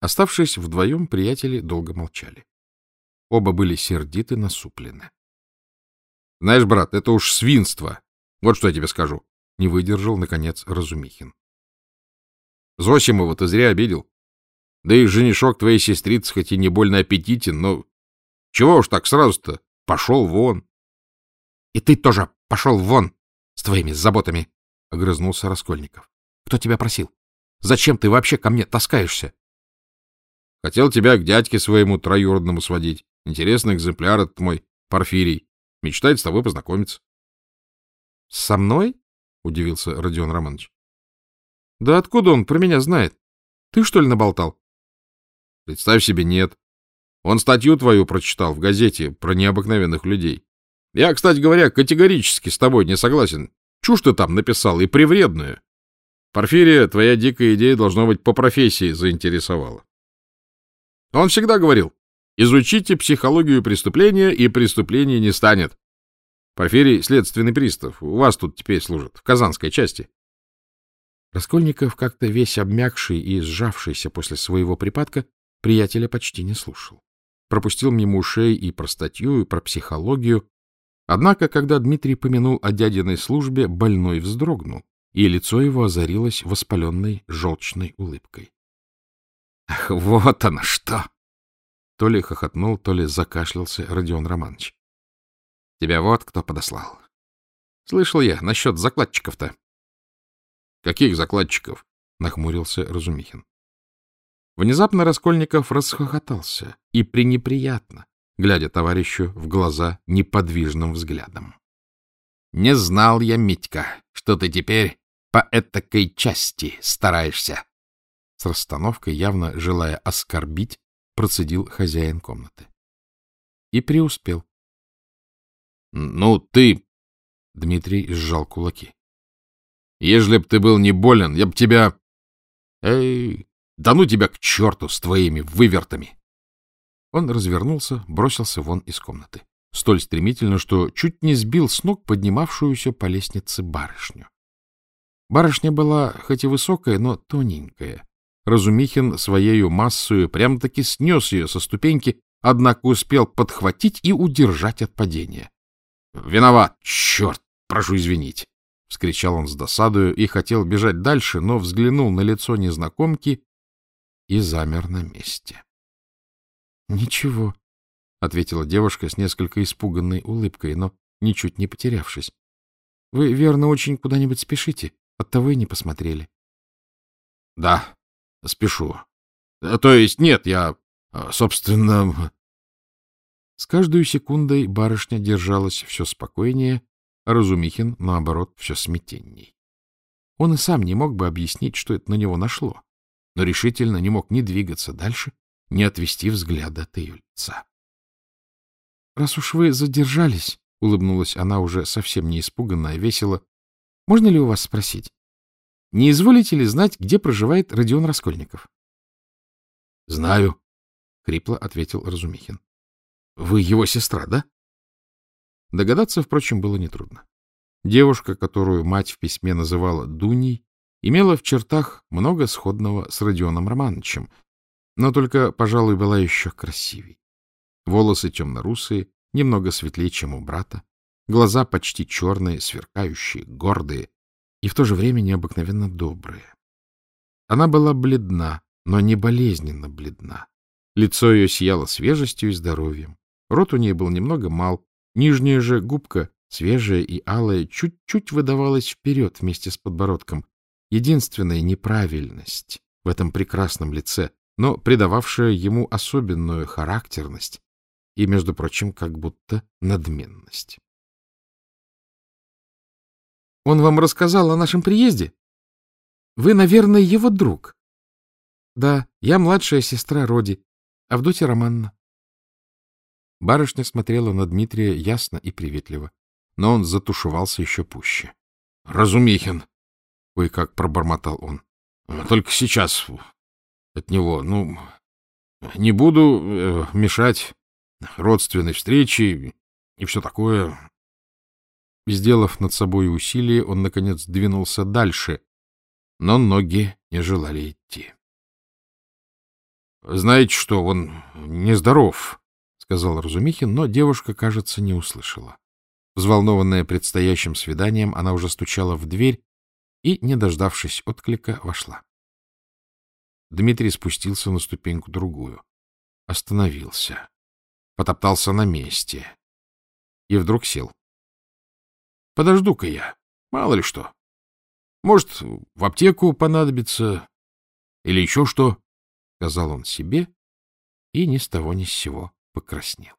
Оставшись вдвоем, приятели долго молчали. Оба были сердиты, насуплены. — Знаешь, брат, это уж свинство. Вот что я тебе скажу. Не выдержал, наконец, Разумихин. Зосимова ты зря обидел. Да и женишок твоей сестрицы хоть и не больно аппетитен, но чего уж так сразу-то? Пошел вон. — И ты тоже пошел вон с твоими заботами, — огрызнулся Раскольников. — Кто тебя просил? Зачем ты вообще ко мне таскаешься? — Хотел тебя к дядьке своему троюродному сводить. Интересный экземпляр этот мой, Порфирий. Мечтает с тобой познакомиться. — Со мной? — удивился Родион Романович. — Да откуда он про меня знает? Ты, что ли, наболтал? — Представь себе, нет. Он статью твою прочитал в газете про необыкновенных людей. Я, кстати говоря, категорически с тобой не согласен. Чушь ты там написал, и привредную. Порфирия, твоя дикая идея, должно быть, по профессии заинтересовала. Он всегда говорил, изучите психологию преступления, и преступление не станет. Порфирий — следственный пристав. У вас тут теперь служит, в Казанской части. Раскольников, как-то весь обмякший и сжавшийся после своего припадка, приятеля почти не слушал. Пропустил мимо ушей и про статью, и про психологию. Однако, когда Дмитрий помянул о дядиной службе, больной вздрогнул, и лицо его озарилось воспаленной желчной улыбкой. — Ах, вот оно что! То ли хохотнул, то ли закашлялся Родион Романович. Тебя вот кто подослал. Слышал я насчет закладчиков-то. — Каких закладчиков? — нахмурился Разумихин. Внезапно Раскольников расхохотался и пренеприятно, глядя товарищу в глаза неподвижным взглядом. — Не знал я, Митька, что ты теперь по этакой части стараешься. С расстановкой, явно желая оскорбить, процедил хозяин комнаты. И преуспел. — Ну, ты... — Дмитрий сжал кулаки. — Ежели б ты был не болен, я б тебя... Эй, да ну тебя к черту с твоими вывертами! Он развернулся, бросился вон из комнаты. Столь стремительно, что чуть не сбил с ног поднимавшуюся по лестнице барышню. Барышня была хоть и высокая, но тоненькая. Разумихин своею массою прям-таки снес ее со ступеньки, однако успел подхватить и удержать от падения. — Виноват, черт, прошу извинить! — вскричал он с досадою и хотел бежать дальше, но взглянул на лицо незнакомки и замер на месте. — Ничего, — ответила девушка с несколько испуганной улыбкой, но ничуть не потерявшись. — Вы, верно, очень куда-нибудь спешите, оттого и не посмотрели. — Да, спешу. То есть нет, я, собственно, с каждой секундой барышня держалась все спокойнее, а Разумихин, наоборот, все смятенней. Он и сам не мог бы объяснить, что это на него нашло, но решительно не мог ни двигаться дальше, ни отвести взгляда от ее лица. — Раз уж вы задержались, — улыбнулась она уже совсем не испуганная, весело, — можно ли у вас спросить, не изволите ли знать, где проживает Родион Раскольников? — Знаю, — хрипло ответил Разумихин. Вы его сестра, да? Догадаться, впрочем, было нетрудно. Девушка, которую мать в письме называла Дуней, имела в чертах много сходного с Родионом Романовичем, но только, пожалуй, была еще красивей. Волосы темно-русые, немного светлее, чем у брата, глаза почти черные, сверкающие, гордые и в то же время необыкновенно добрые. Она была бледна, но не болезненно бледна. Лицо ее сияло свежестью и здоровьем. Рот у нее был немного мал, нижняя же губка, свежая и алая, чуть-чуть выдавалась вперед вместе с подбородком. Единственная неправильность в этом прекрасном лице, но придававшая ему особенную характерность и, между прочим, как будто надменность. — Он вам рассказал о нашем приезде? Вы, наверное, его друг. — Да, я младшая сестра Роди, Авдотья Романна. Барышня смотрела на Дмитрия ясно и приветливо, но он затушевался еще пуще. — Разумихин! — кое-как пробормотал он. — Только сейчас от него, ну, не буду э, мешать родственной встрече и все такое. Сделав над собой усилие, он, наконец, двинулся дальше, но ноги не желали идти. знаете что, он нездоров, — сказал Разумихин, но девушка, кажется, не услышала. Взволнованная предстоящим свиданием, она уже стучала в дверь и, не дождавшись отклика, вошла. Дмитрий спустился на ступеньку другую. Остановился. Потоптался на месте. И вдруг сел. — Подожду-ка я. Мало ли что. Может, в аптеку понадобится или еще что, — сказал он себе и ни с того ни с сего покраснел.